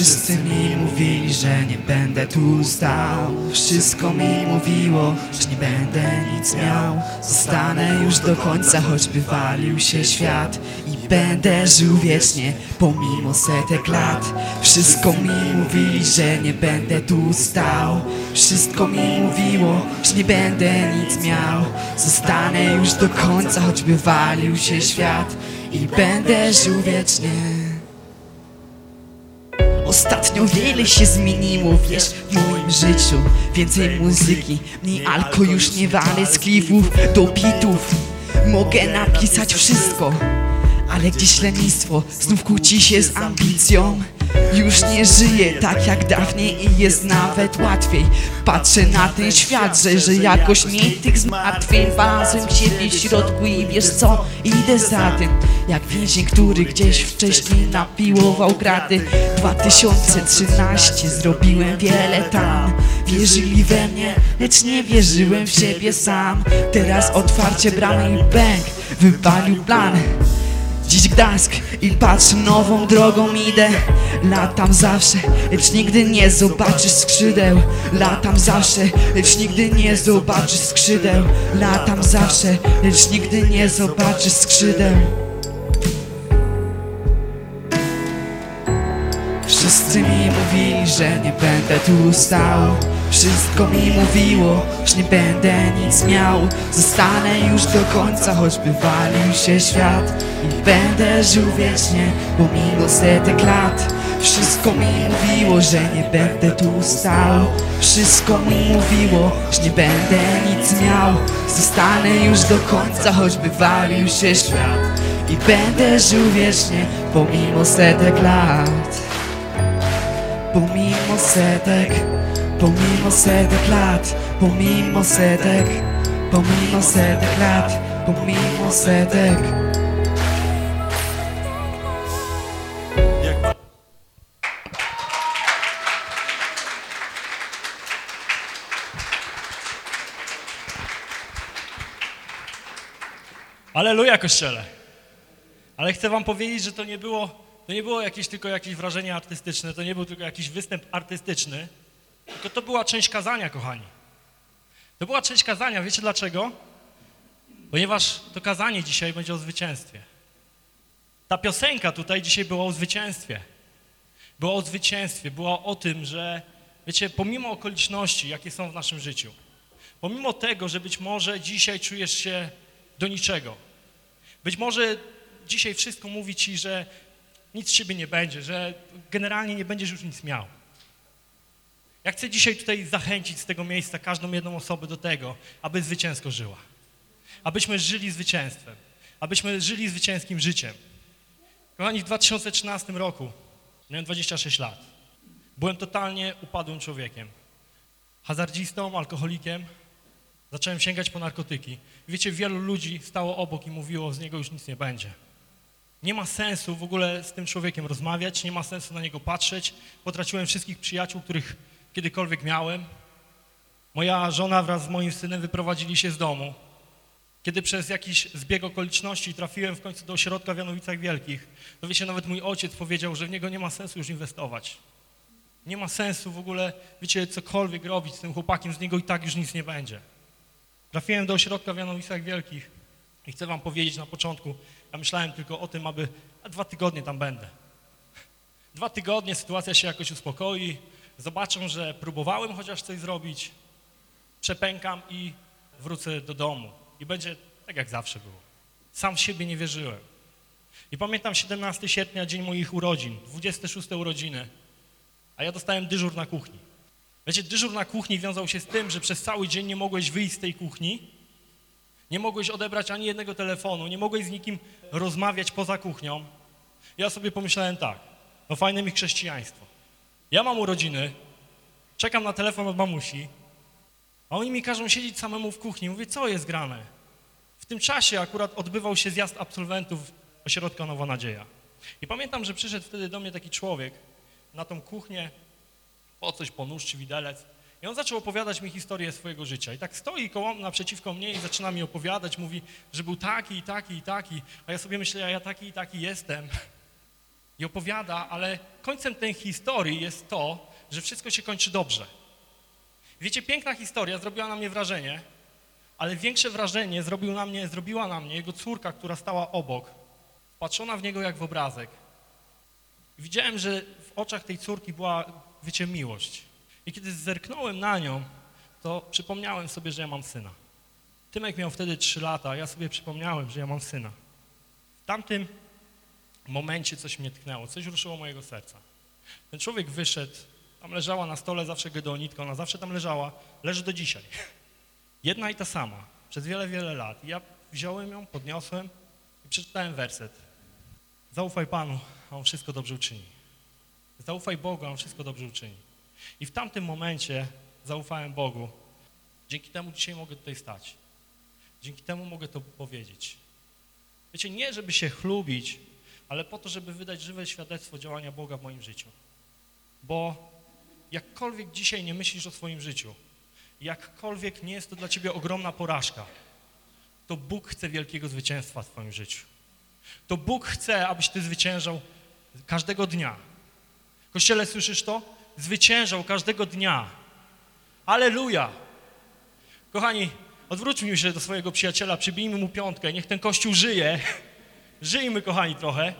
Wszyscy mi mówili, że nie będę tu stał. Wszystko mi mówiło, że nie będę nic miał. Zostanę już do końca, choćby walił się świat. I będę żył wiecznie, pomimo setek lat. Wszystko mi mówili, że nie będę tu stał. Wszystko mi mówiło, że nie będę nic miał. Zostanę już do końca, choćby walił się świat. I będę żył wiecznie Ostatnio wiele się zmieniło, wiesz, w moim życiu. Więcej muzyki, mniej alko już nie walę z klifów do bitów. Mogę napisać wszystko, ale gdzieś lenistwo znów kłóci się z ambicją już nie żyję tak jak dawniej i jest nawet łatwiej. Patrzę na ten świat, że, że jakoś nie tych zmartwień Znalazłem siebie w środku i wiesz co, idę za tym. Jak więzień, który gdzieś wcześniej napiłował kraty 2013 zrobiłem wiele tam. Wierzyli we mnie, lecz nie wierzyłem w siebie sam. Teraz otwarcie bramy i bęk wypalił plan Dziś Gdańsk i patrzę nową drogą idę. Latam zawsze, lecz nigdy nie zobaczysz skrzydeł. Latam zawsze, lecz nigdy nie zobaczysz skrzydeł. Latam zawsze, lecz nigdy nie zobaczysz skrzydeł. Wszyscy mi mówili, że nie będę tu stał Wszystko mi mówiło, że nie będę nic miał. Zostanę już do końca, choćby walił się świat. I będę żył wiecznie, pomimo setek lat. Wszystko mi mówiło, że nie będę tu stał. Wszystko mi mówiło, że nie będę nic miał. Zostanę już do końca, choćby walił się świat. I będę żył wiecznie, pomimo setek lat. Pomimo setek, pomimo setek lat Pomimo setek, pomimo setek lat Pomimo setek Aleluja, Kościele! Ale chcę wam powiedzieć, że to nie było, to nie było jakieś tylko jakieś wrażenie artystyczne, to nie był tylko jakiś występ artystyczny, tylko to była część kazania, kochani. To była część kazania, wiecie dlaczego? Ponieważ to kazanie dzisiaj będzie o zwycięstwie. Ta piosenka tutaj dzisiaj była o zwycięstwie. Była o zwycięstwie, była o tym, że wiecie, pomimo okoliczności, jakie są w naszym życiu, pomimo tego, że być może dzisiaj czujesz się do niczego, być może dzisiaj wszystko mówi ci, że nic z ciebie nie będzie, że generalnie nie będziesz już nic miał. Ja chcę dzisiaj tutaj zachęcić z tego miejsca każdą jedną osobę do tego, aby zwycięsko żyła. Abyśmy żyli zwycięstwem. Abyśmy żyli zwycięskim życiem. Kochani, w 2013 roku miałem 26 lat. Byłem totalnie upadłym człowiekiem. Hazardzistą, alkoholikiem. Zacząłem sięgać po narkotyki. Wiecie, wielu ludzi stało obok i mówiło, z niego już nic nie będzie. Nie ma sensu w ogóle z tym człowiekiem rozmawiać, nie ma sensu na niego patrzeć. Potraciłem wszystkich przyjaciół, których kiedykolwiek miałem. Moja żona wraz z moim synem wyprowadzili się z domu. Kiedy przez jakiś zbieg okoliczności trafiłem w końcu do ośrodka w Janowicach Wielkich, to wiecie, nawet mój ojciec powiedział, że w niego nie ma sensu już inwestować. Nie ma sensu w ogóle, wiecie, cokolwiek robić z tym chłopakiem, z niego i tak już nic nie będzie. Trafiłem do ośrodka w Janowicach Wielkich i chcę wam powiedzieć na początku, ja myślałem tylko o tym, aby, a dwa tygodnie tam będę. Dwa tygodnie, sytuacja się jakoś uspokoi, zobaczą, że próbowałem chociaż coś zrobić, przepękam i wrócę do domu. I będzie tak, jak zawsze było. Sam w siebie nie wierzyłem. I pamiętam 17 sierpnia, dzień moich urodzin, 26 urodziny, a ja dostałem dyżur na kuchni. Wiecie, dyżur na kuchni wiązał się z tym, że przez cały dzień nie mogłeś wyjść z tej kuchni, nie mogłeś odebrać ani jednego telefonu, nie mogłeś z nikim rozmawiać poza kuchnią. Ja sobie pomyślałem tak, no fajne mi chrześcijaństwo. Ja mam urodziny, czekam na telefon od mamusi, a oni mi każą siedzieć samemu w kuchni. Mówię, co jest grane? W tym czasie akurat odbywał się zjazd absolwentów ośrodka Nowa Nadzieja. I pamiętam, że przyszedł wtedy do mnie taki człowiek na tą kuchnię, po coś, po nóż czy widelec. I on zaczął opowiadać mi historię swojego życia. I tak stoi koło, naprzeciwko mnie i zaczyna mi opowiadać, mówi, że był taki i taki i taki. A ja sobie myślę, a ja taki i taki jestem. I opowiada, ale końcem tej historii jest to, że wszystko się kończy dobrze. Wiecie, piękna historia zrobiła na mnie wrażenie, ale większe wrażenie zrobił na mnie, zrobiła na mnie jego córka, która stała obok, patrzona w niego jak w obrazek. Widziałem, że w oczach tej córki była, wiecie, miłość. I kiedy zerknąłem na nią, to przypomniałem sobie, że ja mam syna. Tymek miał wtedy 3 lata, ja sobie przypomniałem, że ja mam syna. W tamtym momencie coś mnie tknęło, coś ruszyło mojego serca. Ten człowiek wyszedł, tam leżała na stole zawsze gedeonitka, ona zawsze tam leżała, leży do dzisiaj. Jedna i ta sama, przez wiele, wiele lat. Ja wziąłem ją, podniosłem i przeczytałem werset. Zaufaj Panu, a On wszystko dobrze uczyni. Zaufaj Bogu, a On wszystko dobrze uczyni. I w tamtym momencie zaufałem Bogu. Dzięki temu dzisiaj mogę tutaj stać. Dzięki temu mogę to powiedzieć. Wiecie, nie żeby się chlubić, ale po to, żeby wydać żywe świadectwo działania Boga w moim życiu. Bo jakkolwiek dzisiaj nie myślisz o swoim życiu, jakkolwiek nie jest to dla ciebie ogromna porażka, to Bóg chce wielkiego zwycięstwa w twoim życiu. To Bóg chce, abyś ty zwyciężał każdego dnia. Kościele, słyszysz to? Zwyciężał każdego dnia. Aleluja! Kochani, odwróćmy się do swojego przyjaciela, przybijmy mu piątkę, niech ten Kościół żyje. Żyjmy, kochani, trochę.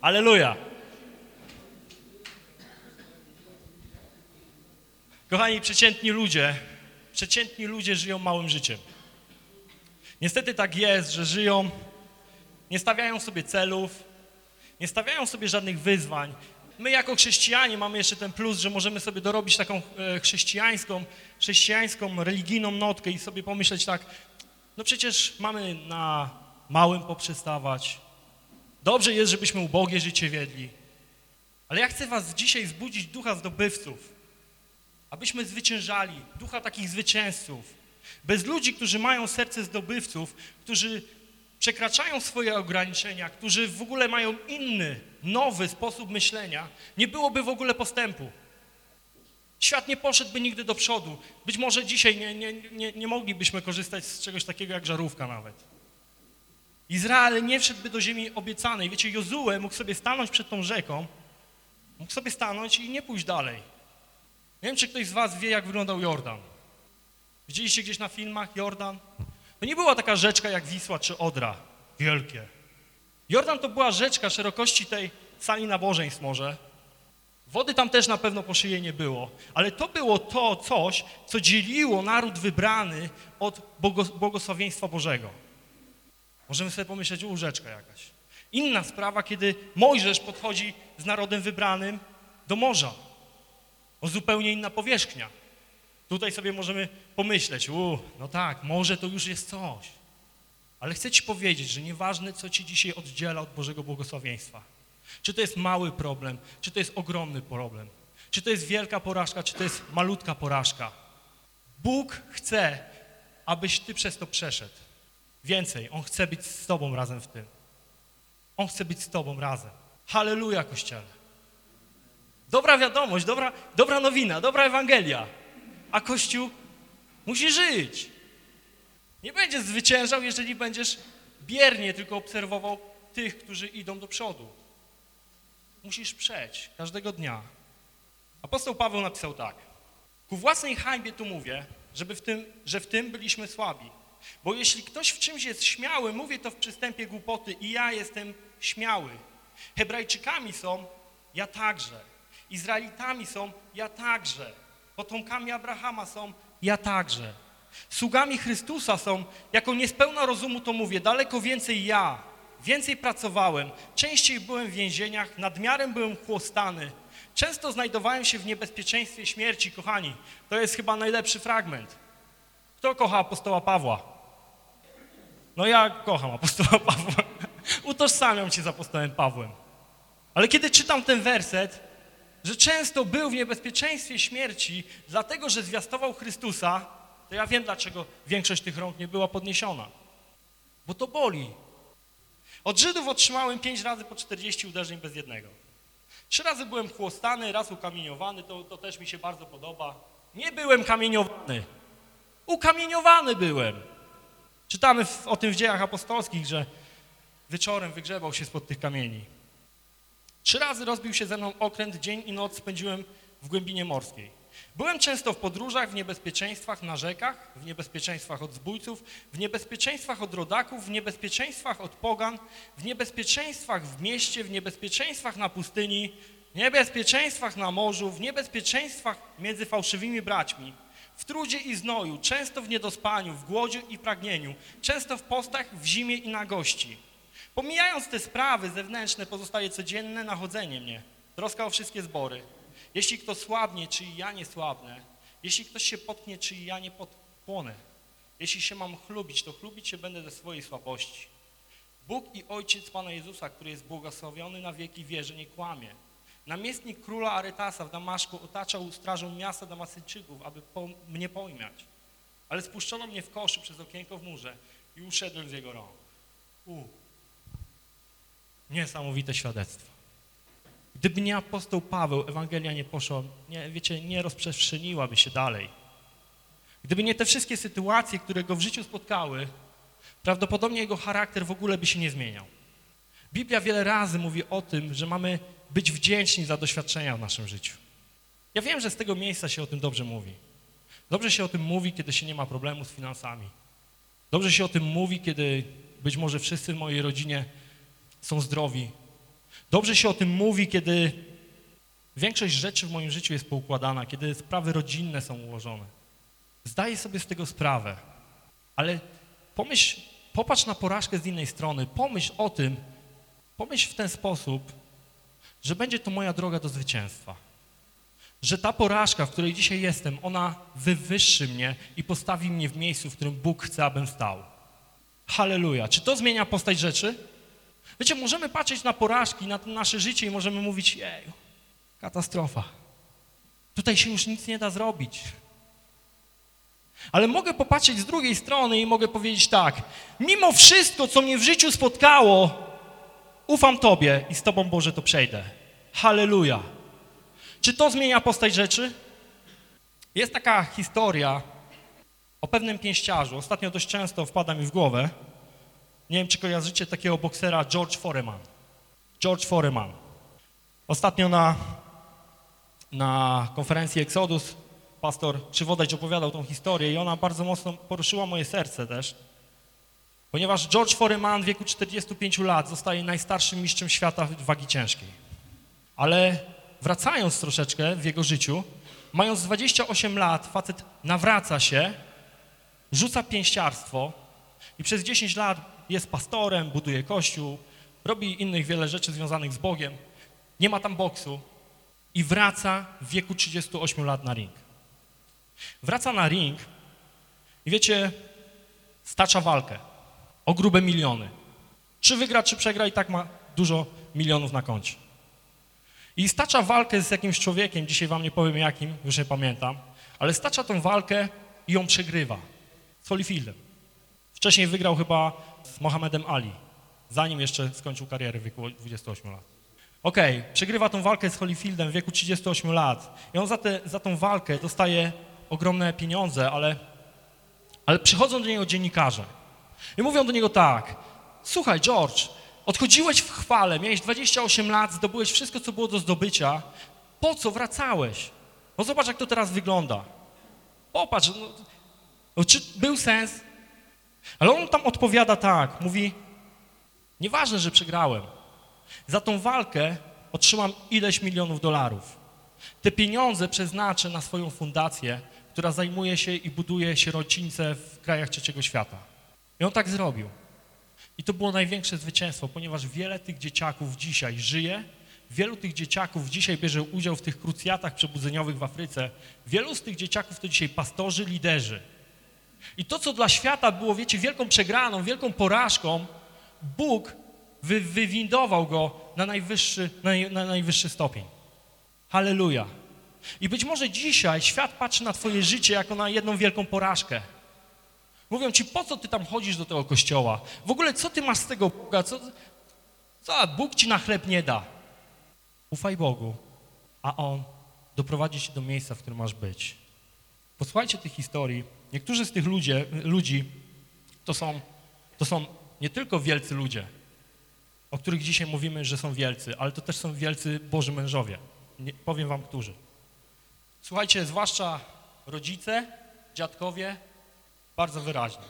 Aleluja! Kochani, przeciętni ludzie, przeciętni ludzie żyją małym życiem. Niestety tak jest, że żyją, nie stawiają sobie celów, nie stawiają sobie żadnych wyzwań. My jako chrześcijanie mamy jeszcze ten plus, że możemy sobie dorobić taką e, chrześcijańską, chrześcijańską, religijną notkę i sobie pomyśleć tak, no przecież mamy na małym poprzestawać. Dobrze jest, żebyśmy ubogie życie wiedli. Ale ja chcę was dzisiaj zbudzić ducha zdobywców, abyśmy zwyciężali, ducha takich zwycięzców. Bez ludzi, którzy mają serce zdobywców, którzy przekraczają swoje ograniczenia, którzy w ogóle mają inny, nowy sposób myślenia, nie byłoby w ogóle postępu. Świat nie poszedłby nigdy do przodu. Być może dzisiaj nie, nie, nie, nie moglibyśmy korzystać z czegoś takiego jak żarówka nawet. Izrael nie wszedłby do ziemi obiecanej. Wiecie, Jozue mógł sobie stanąć przed tą rzeką, mógł sobie stanąć i nie pójść dalej. Nie wiem, czy ktoś z was wie, jak wyglądał Jordan. Widzieliście gdzieś na filmach Jordan? To nie była taka rzeczka jak Wisła czy Odra, wielkie. Jordan to była rzeczka szerokości tej sali nabożeństw może. Wody tam też na pewno po szyję nie było, ale to było to coś, co dzieliło naród wybrany od błogosławieństwa Bożego. Możemy sobie pomyśleć, u, rzeczka jakaś. Inna sprawa, kiedy Mojżesz podchodzi z narodem wybranym do morza. O zupełnie inna powierzchnia. Tutaj sobie możemy pomyśleć, u, no tak, może to już jest coś. Ale chcę ci powiedzieć, że nieważne, co ci dzisiaj oddziela od Bożego błogosławieństwa. Czy to jest mały problem, czy to jest ogromny problem, czy to jest wielka porażka, czy to jest malutka porażka. Bóg chce, abyś ty przez to przeszedł. Więcej, On chce być z tobą razem w tym. On chce być z tobą razem. Halleluja, Kościele. Dobra wiadomość, dobra, dobra nowina, dobra Ewangelia. A Kościół musi żyć. Nie będziesz zwyciężał, jeżeli będziesz biernie tylko obserwował tych, którzy idą do przodu. Musisz przejść każdego dnia. Apostoł Paweł napisał tak. Ku własnej hańbie tu mówię, żeby w tym, że w tym byliśmy słabi. Bo jeśli ktoś w czymś jest śmiały, mówię to w przystępie głupoty i ja jestem śmiały. Hebrajczykami są, ja także. Izraelitami są, ja także. Potomkami Abrahama są, ja także. Sługami Chrystusa są, jako niespełna rozumu to mówię, daleko więcej ja, więcej pracowałem, częściej byłem w więzieniach, nadmiarem byłem chłostany, często znajdowałem się w niebezpieczeństwie śmierci, kochani. To jest chyba najlepszy fragment. Kto kocha apostoła Pawła? No ja kocham apostoła Pawła. Utożsamiam się z apostołem Pawłem. Ale kiedy czytam ten werset, że często był w niebezpieczeństwie śmierci, dlatego że zwiastował Chrystusa, to ja wiem, dlaczego większość tych rąk nie była podniesiona. Bo to boli. Od Żydów otrzymałem pięć razy po 40 uderzeń bez jednego. Trzy razy byłem chłostany, raz ukamieniowany, to, to też mi się bardzo podoba. Nie byłem kamieniowany, ukamieniowany byłem. Czytamy w, o tym w dziejach apostolskich, że wieczorem wygrzebał się spod tych kamieni. Trzy razy rozbił się ze mną okręt, dzień i noc spędziłem w głębinie morskiej. Byłem często w podróżach, w niebezpieczeństwach na rzekach, w niebezpieczeństwach od zbójców, w niebezpieczeństwach od rodaków, w niebezpieczeństwach od pogan, w niebezpieczeństwach w mieście, w niebezpieczeństwach na pustyni, w niebezpieczeństwach na morzu, w niebezpieczeństwach między fałszywymi braćmi, w trudzie i znoju, często w niedospaniu, w głodzie i pragnieniu, często w postach, w zimie i nagości. Pomijając te sprawy zewnętrzne, pozostaje codzienne nachodzenie mnie, troska o wszystkie zbory. Jeśli kto słabnie, czy i ja nie słabnę, jeśli ktoś się potknie, czy i ja nie podpłonę. Jeśli się mam chlubić, to chlubić się będę ze swojej słabości. Bóg i Ojciec Pana Jezusa, który jest błogosławiony na wieki, wie, że nie kłamie. Namiestnik króla Aretasa w Damaszku otaczał strażą miasta Damasyjczyków, aby po, mnie pojmać. Ale spuszczono mnie w koszu przez okienko w murze i uszedłem z jego rąk. U. Niesamowite świadectwo. Gdyby nie apostoł Paweł, Ewangelia nie poszła, nie, wiecie, nie rozprzestrzeniłaby się dalej. Gdyby nie te wszystkie sytuacje, które go w życiu spotkały, prawdopodobnie jego charakter w ogóle by się nie zmieniał. Biblia wiele razy mówi o tym, że mamy być wdzięczni za doświadczenia w naszym życiu. Ja wiem, że z tego miejsca się o tym dobrze mówi. Dobrze się o tym mówi, kiedy się nie ma problemu z finansami. Dobrze się o tym mówi, kiedy być może wszyscy w mojej rodzinie są zdrowi. Dobrze się o tym mówi, kiedy większość rzeczy w moim życiu jest poukładana, kiedy sprawy rodzinne są ułożone. Zdaję sobie z tego sprawę, ale pomyśl, popatrz na porażkę z innej strony, pomyśl o tym, pomyśl w ten sposób, że będzie to moja droga do zwycięstwa. Że ta porażka, w której dzisiaj jestem, ona wywyższy mnie i postawi mnie w miejscu, w którym Bóg chce, abym stał. Halleluja. Czy to zmienia postać rzeczy? Wiecie, możemy patrzeć na porażki, na nasze życie i możemy mówić, jej, katastrofa. Tutaj się już nic nie da zrobić. Ale mogę popatrzeć z drugiej strony i mogę powiedzieć tak, mimo wszystko, co mnie w życiu spotkało, ufam Tobie i z Tobą, Boże, to przejdę. Halleluja. Czy to zmienia postać rzeczy? Jest taka historia o pewnym pięściarzu. Ostatnio dość często wpada mi w głowę. Nie wiem, czy kojarzycie takiego boksera George Foreman. George Foreman. Ostatnio na, na konferencji Exodus pastor Krzywodajcz opowiadał tą historię i ona bardzo mocno poruszyła moje serce też. Ponieważ George Foreman w wieku 45 lat zostaje najstarszym mistrzem świata wagi ciężkiej. Ale wracając troszeczkę w jego życiu, mając 28 lat, facet nawraca się, rzuca pięściarstwo i przez 10 lat jest pastorem, buduje kościół, robi innych wiele rzeczy związanych z Bogiem, nie ma tam boksu i wraca w wieku 38 lat na ring. Wraca na ring i wiecie, stacza walkę o grube miliony. Czy wygra, czy przegra i tak ma dużo milionów na koncie. I stacza walkę z jakimś człowiekiem, dzisiaj wam nie powiem jakim, już nie pamiętam, ale stacza tą walkę i ją przegrywa z Holyfieldem. Wcześniej wygrał chyba z Mohamedem Ali, zanim jeszcze skończył karierę w wieku 28 lat. Okej, okay, przegrywa tą walkę z Holyfieldem w wieku 38 lat i on za, te, za tą walkę dostaje ogromne pieniądze, ale, ale przychodzą do niego dziennikarze i mówią do niego tak, słuchaj George, odchodziłeś w chwale, miałeś 28 lat, zdobyłeś wszystko, co było do zdobycia, po co wracałeś? No zobacz, jak to teraz wygląda. Popatrz, no, no, czy był sens? Ale on tam odpowiada tak, mówi, nieważne, że przegrałem, za tą walkę otrzymam ileś milionów dolarów. Te pieniądze przeznaczę na swoją fundację, która zajmuje się i buduje sierocińce w krajach trzeciego świata. I on tak zrobił. I to było największe zwycięstwo, ponieważ wiele tych dzieciaków dzisiaj żyje, wielu tych dzieciaków dzisiaj bierze udział w tych krucjatach przebudzeniowych w Afryce. Wielu z tych dzieciaków to dzisiaj pastorzy, liderzy. I to, co dla świata było, wiecie, wielką przegraną, wielką porażką, Bóg wy, wywindował go na najwyższy, na, na najwyższy stopień. Halleluja. I być może dzisiaj świat patrzy na twoje życie jako na jedną wielką porażkę. Mówią ci, po co ty tam chodzisz do tego kościoła? W ogóle co ty masz z tego Boga? Co, co Bóg ci na chleb nie da? Ufaj Bogu, a On doprowadzi cię do miejsca, w którym masz być. Posłuchajcie tych historii. Niektórzy z tych ludzie, ludzi to są, to są nie tylko wielcy ludzie, o których dzisiaj mówimy, że są wielcy, ale to też są wielcy Boży mężowie. Nie, powiem wam, którzy. Słuchajcie, zwłaszcza rodzice, dziadkowie, bardzo wyraźnie.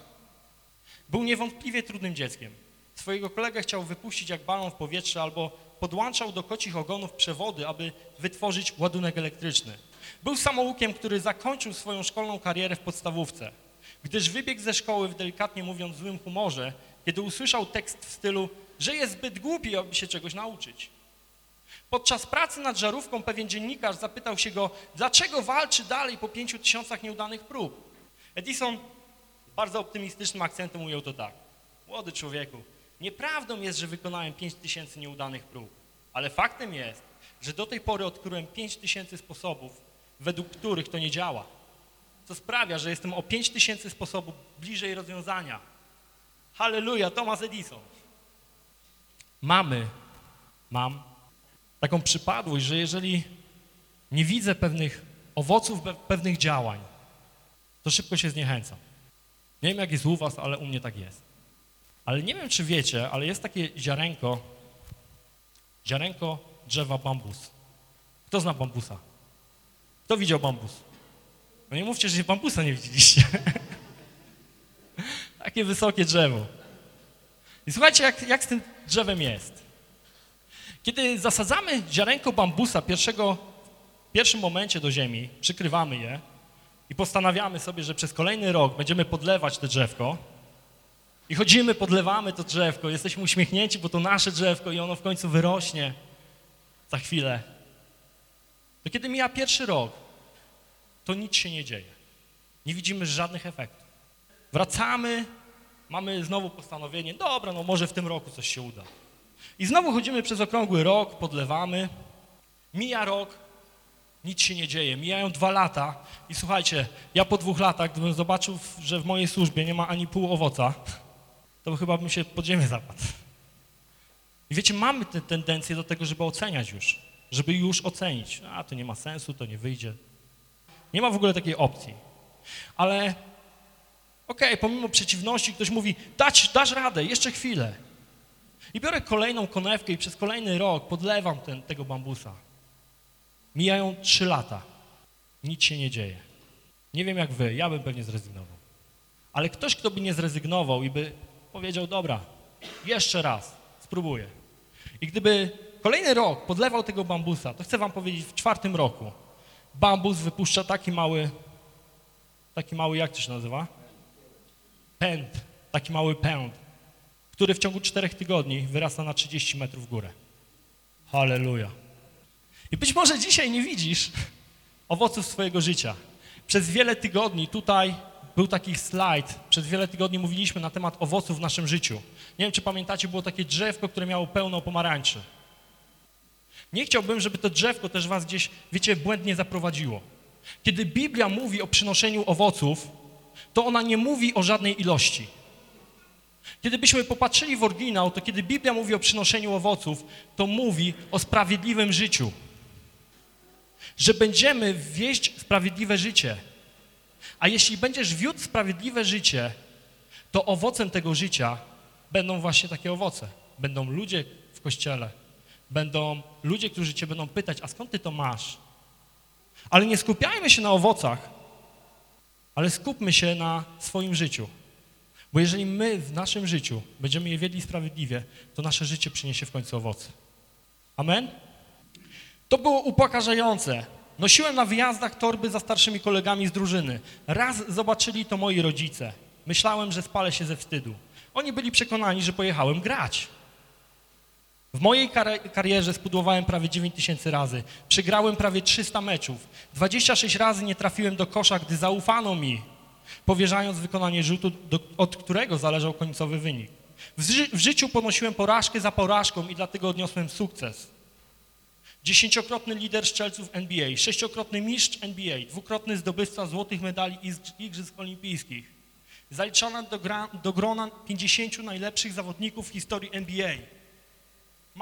Był niewątpliwie trudnym dzieckiem. Swojego kolegę chciał wypuścić jak balon w powietrze albo podłączał do kocich ogonów przewody, aby wytworzyć ładunek elektryczny. Był samoukiem, który zakończył swoją szkolną karierę w podstawówce, gdyż wybiegł ze szkoły w delikatnie mówiąc złym humorze, kiedy usłyszał tekst w stylu, że jest zbyt głupi, aby się czegoś nauczyć. Podczas pracy nad żarówką pewien dziennikarz zapytał się go, dlaczego walczy dalej po pięciu tysiącach nieudanych prób. Edison bardzo optymistycznym akcentem ujął to tak. Młody człowieku, nieprawdą jest, że wykonałem pięć tysięcy nieudanych prób, ale faktem jest, że do tej pory odkryłem pięć tysięcy sposobów, według których to nie działa. Co sprawia, że jestem o pięć tysięcy sposobów bliżej rozwiązania. Halleluja, Thomas Edison. Mamy, mam taką przypadłość, że jeżeli nie widzę pewnych owoców, pe- pewnych działań, to szybko się zniechęcam. Nie wiem, jak jest u was, ale u mnie tak jest. Ale nie wiem, czy wiecie, ale jest takie ziarenko, ziarenko drzewa bambus. Kto zna bambusa? Kto widział bambus? No nie mówcie, że bambusa nie widzieliście. Takie wysokie drzewo. I słuchajcie, jak, jak z tym drzewem jest. Kiedy zasadzamy ziarenko bambusa pierwszego, w pierwszym momencie do ziemi, przykrywamy je i postanawiamy sobie, że przez kolejny rok będziemy podlewać to drzewko i chodzimy, podlewamy to drzewko, jesteśmy uśmiechnięci, bo to nasze drzewko i ono w końcu wyrośnie za chwilę. To kiedy mija pierwszy rok, to nic się nie dzieje. Nie widzimy żadnych efektów. Wracamy, mamy znowu postanowienie, dobra, no może w tym roku coś się uda. I znowu chodzimy przez okrągły rok, podlewamy, mija rok, nic się nie dzieje, mijają dwa lata i słuchajcie, ja po dwóch latach, gdybym zobaczył, że w mojej służbie nie ma ani pół owoca, to chyba bym się pod ziemię zapadł. I wiecie, mamy tę tendencję do tego, żeby oceniać już, żeby już ocenić. A, to nie ma sensu, to nie wyjdzie. Nie ma w ogóle takiej opcji. Ale okej, pomimo przeciwności ktoś mówi, dać, dasz radę, jeszcze chwilę. I biorę kolejną konewkę i przez kolejny rok podlewam ten, tego bambusa. Mijają trzy lata. Nic się nie dzieje. Nie wiem jak wy, ja bym pewnie zrezygnował. Ale ktoś, kto by nie zrezygnował i by powiedział, dobra, jeszcze raz, spróbuję. I gdyby kolejny rok podlewał tego bambusa, to chcę wam powiedzieć, w czwartym roku bambus wypuszcza taki mały, taki mały, jak to się nazywa? Pęd, taki mały pęd, który w ciągu czterech tygodni wyrasta na 30 metrów w górę. Halleluja. I być może dzisiaj nie widzisz owoców swojego życia. Przez wiele tygodni tutaj był taki slajd, przez wiele tygodni mówiliśmy na temat owoców w naszym życiu. Nie wiem, czy pamiętacie, było takie drzewko, które miało pełno pomarańczy. Nie chciałbym, żeby to drzewko też was gdzieś, wiecie, błędnie zaprowadziło. Kiedy Biblia mówi o przynoszeniu owoców, to ona nie mówi o żadnej ilości. Kiedy byśmy popatrzyli w oryginał, to kiedy Biblia mówi o przynoszeniu owoców, to mówi o sprawiedliwym życiu. Że będziemy wieść sprawiedliwe życie. A jeśli będziesz wiódł sprawiedliwe życie, to owocem tego życia będą właśnie takie owoce. Będą ludzie w kościele, będą ludzie, którzy cię będą pytać, a skąd ty to masz? Ale nie skupiajmy się na owocach, ale skupmy się na swoim życiu. Bo jeżeli my w naszym życiu będziemy je wiedli sprawiedliwie, to nasze życie przyniesie w końcu owoce. Amen? To było upokarzające. Nosiłem na wyjazdach torby za starszymi kolegami z drużyny. Raz zobaczyli to moi rodzice. Myślałem, że spalę się ze wstydu. Oni byli przekonani, że pojechałem grać. W mojej kar- karierze spudłowałem prawie 9 tysięcy razy. Przegrałem prawie 300 meczów. 26 razy nie trafiłem do kosza, gdy zaufano mi, powierzając wykonanie rzutu, do, od którego zależał końcowy wynik. W, ży- w życiu ponosiłem porażkę za porażką i dlatego odniosłem sukces. Dziesięciokrotny lider strzelców NBA, sześciokrotny mistrz NBA, dwukrotny zdobywca złotych medali Igrzysk Olimpijskich. Zaliczana do, do grona 50 najlepszych zawodników w historii NBA.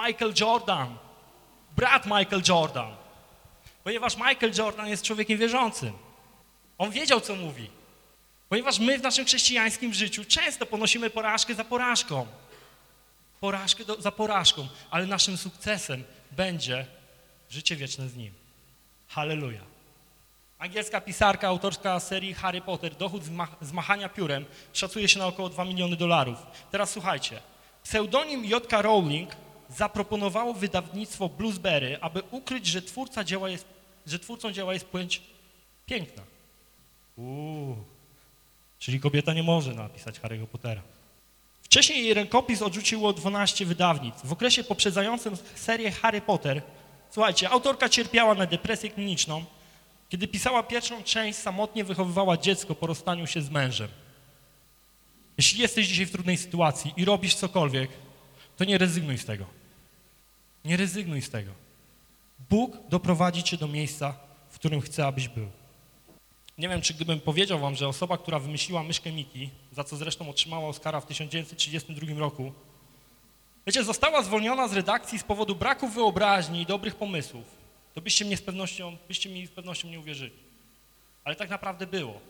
Michael Jordan, brat Michael Jordan. Ponieważ Michael Jordan jest człowiekiem wierzącym. On wiedział, co mówi. Ponieważ my w naszym chrześcijańskim życiu często ponosimy porażkę za porażką. Porażkę do, za porażką, ale naszym sukcesem będzie życie wieczne z Nim. Halleluja. Angielska pisarka, autorska serii Harry Potter, dochód z, z machania piórem szacuje się na około 2 miliony dolarów. Teraz słuchajcie. Pseudonim J.K. Rowling zaproponowało wydawnictwo Bluesberry, aby ukryć, że, twórca dzieła jest, że twórcą dzieła jest płeć piękna. Uuu. Czyli kobieta nie może napisać Harry'ego Pottera. Wcześniej jej rękopis odrzuciło 12 wydawnictw. W okresie poprzedzającym serię Harry Potter, słuchajcie, autorka cierpiała na depresję kliniczną, kiedy pisała pierwszą część, samotnie wychowywała dziecko po rozstaniu się z mężem. Jeśli jesteś dzisiaj w trudnej sytuacji i robisz cokolwiek, to nie rezygnuj z tego. Nie rezygnuj z tego. Bóg doprowadzi cię do miejsca, w którym chce, abyś był. Nie wiem, czy gdybym powiedział wam, że osoba, która wymyśliła myszkę Miki, za co zresztą otrzymała Oscara w 1932 roku, wiecie, została zwolniona z redakcji z powodu braku wyobraźni i dobrych pomysłów, to byście, mnie z pewnością, byście mi z pewnością nie uwierzyli. Ale tak naprawdę było.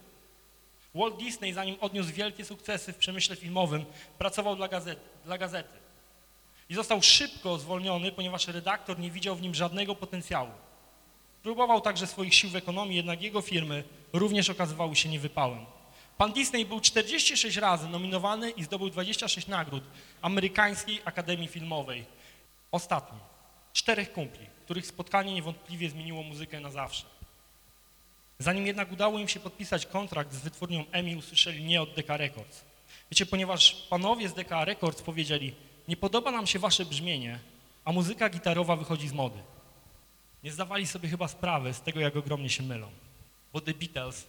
Walt Disney, zanim odniósł wielkie sukcesy w przemyśle filmowym, pracował dla gazety. Dla gazety. I został szybko zwolniony, ponieważ redaktor nie widział w nim żadnego potencjału. Próbował także swoich sił w ekonomii, jednak jego firmy również okazywały się niewypałem. Pan Disney był 46 razy nominowany i zdobył 26 nagród Amerykańskiej Akademii Filmowej. Ostatni. Czterech kumpli, których spotkanie niewątpliwie zmieniło muzykę na zawsze. Zanim jednak udało im się podpisać kontrakt z wytwórnią EMI, usłyszeli nie od Decca Records. Wiecie, ponieważ panowie z Decca Records powiedzieli, nie podoba nam się wasze brzmienie, a muzyka gitarowa wychodzi z mody. Nie zdawali sobie chyba sprawy z tego, jak ogromnie się mylą. Bo The Beatles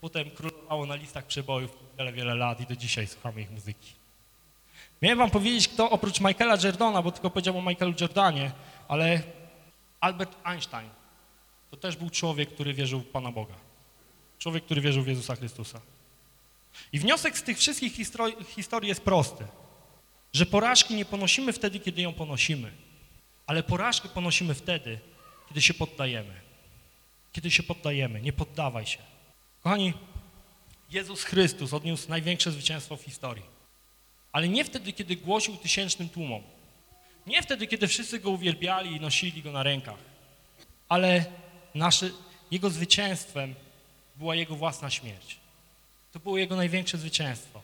potem królowało na listach przebojów wiele, wiele lat i do dzisiaj słuchamy ich muzyki. Miałem wam powiedzieć, kto oprócz Michaela Jordana, bo tylko powiedział o Michaelu Jordanie, ale Albert Einstein to też był człowiek, który wierzył w Pana Boga. Człowiek, który wierzył w Jezusa Chrystusa. I wniosek z tych wszystkich historii jest prosty, że porażki nie ponosimy wtedy, kiedy ją ponosimy, ale porażkę ponosimy wtedy, kiedy się poddajemy. Kiedy się poddajemy, nie poddawaj się. Kochani, Jezus Chrystus odniósł największe zwycięstwo w historii. Ale nie wtedy, kiedy głosił tysięcznym tłumom. Nie wtedy, kiedy wszyscy Go uwielbiali i nosili Go na rękach. Ale nasze, Jego zwycięstwem była Jego własna śmierć. To było Jego największe zwycięstwo.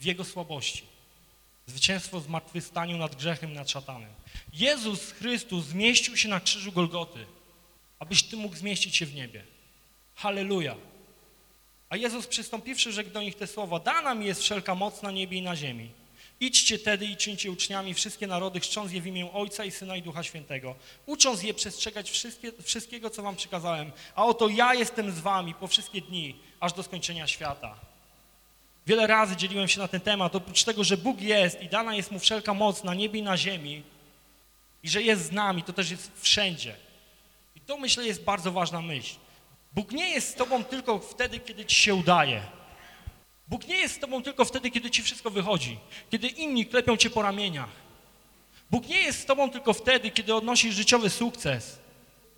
W Jego słabości. Zwycięstwo w zmartwychwstaniu nad grzechem, nad szatanem. Jezus Chrystus zmieścił się na krzyżu Golgoty, abyś Ty mógł zmieścić się w niebie. Halleluja. A Jezus przystąpiwszy, rzekł do nich te słowa, dana mi jest wszelka moc na niebie i na ziemi. Idźcie tedy i czyńcie uczniami wszystkie narody, chrzcząc je w imię Ojca i Syna i Ducha Świętego, ucząc je przestrzegać wszystkie, wszystkiego, co wam przykazałem. A oto ja jestem z wami po wszystkie dni, aż do skończenia świata. Wiele razy dzieliłem się na ten temat, oprócz tego, że Bóg jest i dana jest Mu wszelka moc na niebie i na ziemi i że jest z nami, to też jest wszędzie. I to, myślę, jest bardzo ważna myśl. Bóg nie jest z tobą tylko wtedy, kiedy ci się udaje. Bóg nie jest z tobą tylko wtedy, kiedy ci wszystko wychodzi, kiedy inni klepią cię po ramieniach. Bóg nie jest z tobą tylko wtedy, kiedy odnosisz życiowy sukces,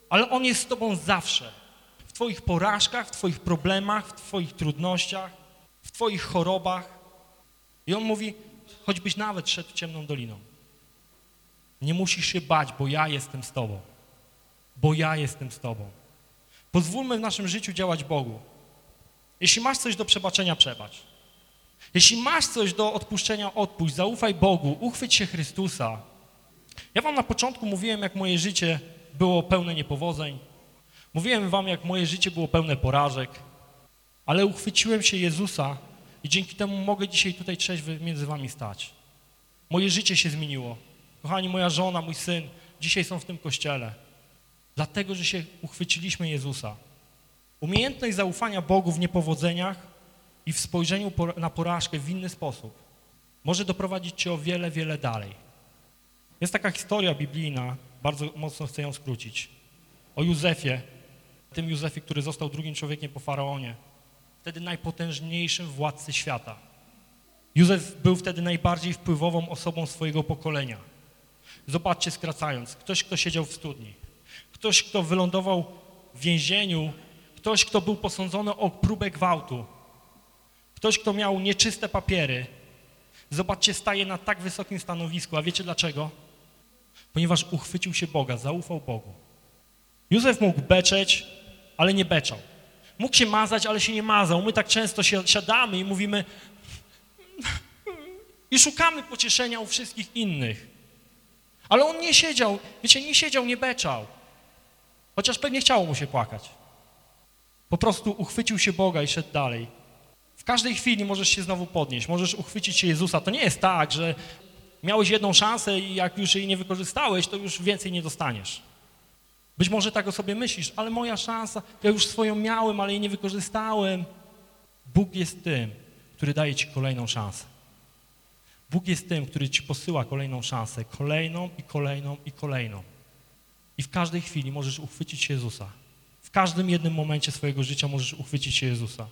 ale On jest z tobą zawsze. W twoich porażkach, w twoich problemach, w twoich trudnościach, w twoich chorobach. I On mówi, choćbyś nawet szedł ciemną doliną. Nie musisz się bać, bo ja jestem z tobą. Bo ja jestem z tobą. Pozwólmy w naszym życiu działać Bogu. Jeśli masz coś do przebaczenia, przebacz. Jeśli masz coś do odpuszczenia, odpuść. Zaufaj Bogu, uchwyć się Chrystusa. Ja wam na początku mówiłem, jak moje życie było pełne niepowodzeń. Mówiłem wam, jak moje życie było pełne porażek. Ale uchwyciłem się Jezusa i dzięki temu mogę dzisiaj tutaj trzeźwy między wami stać. Moje życie się zmieniło. Kochani, moja żona, mój syn dzisiaj są w tym kościele. Dlatego, że się uchwyciliśmy Jezusa. Umiejętność zaufania Bogu w niepowodzeniach i w spojrzeniu na porażkę w inny sposób może doprowadzić cię o wiele, wiele dalej. Jest taka historia biblijna, bardzo mocno chcę ją skrócić, o Józefie, tym Józefie, który został drugim człowiekiem po Faraonie, wtedy najpotężniejszym władcy świata. Józef był wtedy najbardziej wpływową osobą swojego pokolenia. Zobaczcie, skracając, ktoś, kto siedział w studni, ktoś, kto wylądował w więzieniu, ktoś, kto był posądzony o próbę gwałtu, ktoś, kto miał nieczyste papiery, zobaczcie, staje na tak wysokim stanowisku. A wiecie dlaczego? Ponieważ uchwycił się Boga, zaufał Bogu. Józef mógł beczeć, ale nie beczał. Mógł się mazać, ale się nie mazał. My tak często się siadamy i mówimy i szukamy pocieszenia u wszystkich innych. Ale on nie siedział, wiecie, nie siedział, nie beczał. Chociaż pewnie chciało mu się płakać. Po prostu uchwycił się Boga i szedł dalej. W każdej chwili możesz się znowu podnieść, możesz uchwycić się Jezusa. To nie jest tak, że miałeś jedną szansę i jak już jej nie wykorzystałeś, to już więcej nie dostaniesz. Być może tak o sobie myślisz, ale moja szansa, ja już swoją miałem, ale jej nie wykorzystałem. Bóg jest tym, który daje ci kolejną szansę. Bóg jest tym, który ci posyła kolejną szansę, kolejną i kolejną i kolejną. I w każdej chwili możesz uchwycić Jezusa. W każdym jednym momencie swojego życia możesz uchwycić Jezusa.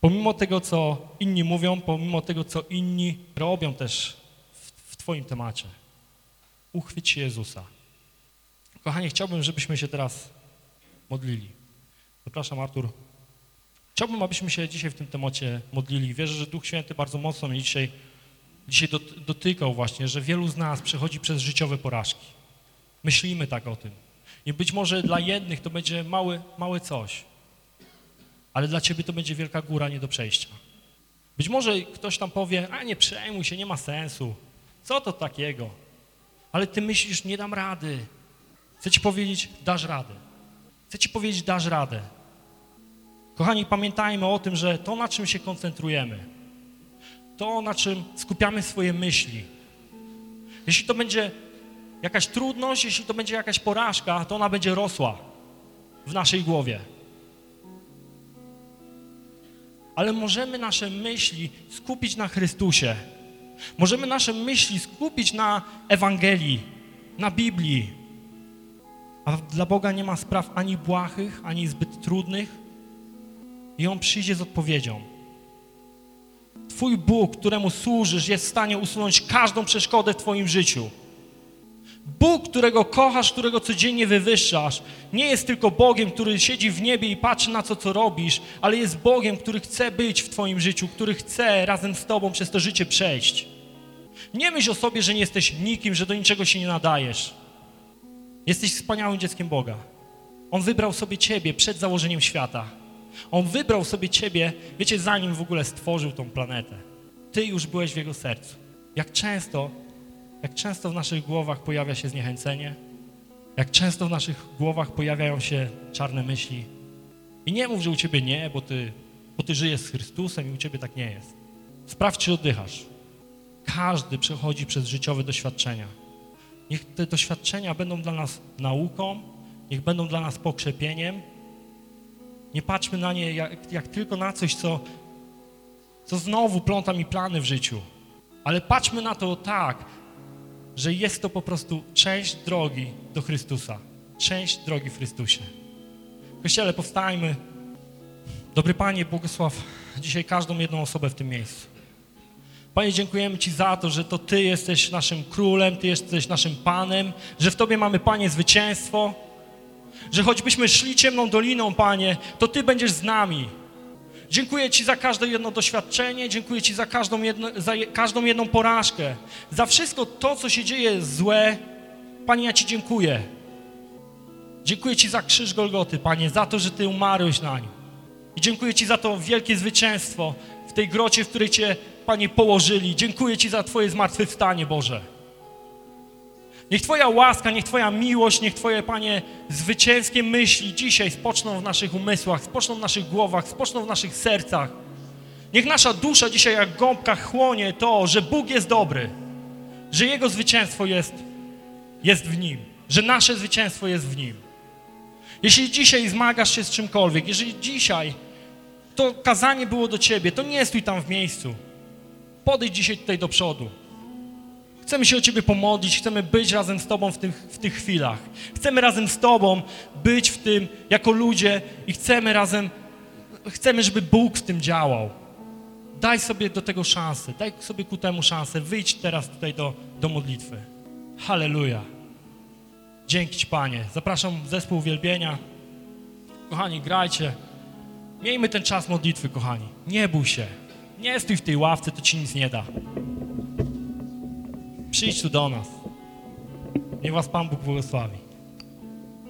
Pomimo tego, co inni mówią, pomimo tego, co inni robią też w, w Twoim temacie, uchwyć Jezusa. Kochani, chciałbym, żebyśmy się teraz modlili. Zapraszam, Artur. Chciałbym, abyśmy się dzisiaj w tym temacie modlili. Wierzę, że Duch Święty bardzo mocno mnie dzisiaj, dzisiaj dot- dotykał właśnie, że wielu z nas przechodzi przez życiowe porażki. Myślimy tak o tym. I być może dla jednych to będzie małe, małe coś, ale dla ciebie to będzie wielka góra nie do przejścia. Być może ktoś tam powie, a nie przejmuj się, nie ma sensu. Co to takiego? Ale ty myślisz, nie dam rady. Chcę ci powiedzieć, dasz radę. Chcę ci powiedzieć, dasz radę. Kochani, pamiętajmy o tym, że to, na czym się koncentrujemy, to, na czym skupiamy swoje myśli, jeśli to będzie jakaś trudność, jeśli to będzie jakaś porażka, to ona będzie rosła w naszej głowie. Ale możemy nasze myśli skupić na Chrystusie. Możemy nasze myśli skupić na Ewangelii, na Biblii. A dla Boga nie ma spraw ani błahych, ani zbyt trudnych. I On przyjdzie z odpowiedzią. Twój Bóg, któremu służysz, jest w stanie usunąć każdą przeszkodę w Twoim życiu. Bóg, którego kochasz, którego codziennie wywyższasz, nie jest tylko Bogiem, który siedzi w niebie i patrzy na to, co robisz, ale jest Bogiem, który chce być w Twoim życiu, który chce razem z Tobą przez to życie przejść. Nie myśl o sobie, że nie jesteś nikim, że do niczego się nie nadajesz. Jesteś wspaniałym dzieckiem Boga. On wybrał sobie Ciebie przed założeniem świata. On wybrał sobie Ciebie, wiecie, zanim w ogóle stworzył tą planetę. Ty już byłeś w Jego sercu. Jak często jak często w naszych głowach pojawia się zniechęcenie, jak często w naszych głowach pojawiają się czarne myśli. I nie mów, że u ciebie nie, bo ty, bo ty żyjesz z Chrystusem i u ciebie tak nie jest. Sprawdź, czy oddychasz. Każdy przechodzi przez życiowe doświadczenia. Niech te doświadczenia będą dla nas nauką, niech będą dla nas pokrzepieniem. Nie patrzmy na nie jak, jak tylko na coś, co, co znowu pląta mi plany w życiu. Ale patrzmy na to tak, że jest to po prostu część drogi do Chrystusa. Część drogi w Chrystusie. Kościele, powstajmy. Dobry Panie, błogosław dzisiaj każdą jedną osobę w tym miejscu. Panie, dziękujemy Ci za to, że to Ty jesteś naszym królem, Ty jesteś naszym Panem, że w Tobie mamy, Panie, zwycięstwo, że choćbyśmy szli ciemną doliną, Panie, to Ty będziesz z nami. Dziękuję Ci za każde jedno doświadczenie, dziękuję Ci za każdą, jedno, za każdą jedną porażkę, za wszystko to, co się dzieje złe. Panie, ja Ci dziękuję. Dziękuję Ci za krzyż Golgoty, Panie, za to, że Ty umarłeś na nim. I dziękuję Ci za to wielkie zwycięstwo w tej grocie, w której Cię, Panie, położyli. Dziękuję Ci za Twoje zmartwychwstanie, Boże. Niech Twoja łaska, niech Twoja miłość, niech Twoje, Panie, zwycięskie myśli dzisiaj spoczną w naszych umysłach, spoczną w naszych głowach, spoczną w naszych sercach. Niech nasza dusza dzisiaj jak gąbka chłonie to, że Bóg jest dobry, że Jego zwycięstwo jest, jest w Nim, że nasze zwycięstwo jest w Nim. Jeśli dzisiaj zmagasz się z czymkolwiek, jeżeli dzisiaj to kazanie było do Ciebie, to nie stój tam w miejscu. Podejdź dzisiaj tutaj do przodu. Chcemy się o Ciebie pomodlić, chcemy być razem z Tobą w tych, w tych chwilach. Chcemy razem z Tobą być w tym jako ludzie i chcemy razem, chcemy, żeby Bóg w tym działał. Daj sobie do tego szansę, daj sobie ku temu szansę. Wyjdź teraz tutaj do, do modlitwy. Halleluja. Dzięki Ci, Panie. Zapraszam zespół uwielbienia. Kochani, grajcie. Miejmy ten czas modlitwy, kochani. Nie bój się. Nie stój w tej ławce, to Ci nic nie da. Przyjdź tu do nas. Niech Was Pan Bóg błogosławi.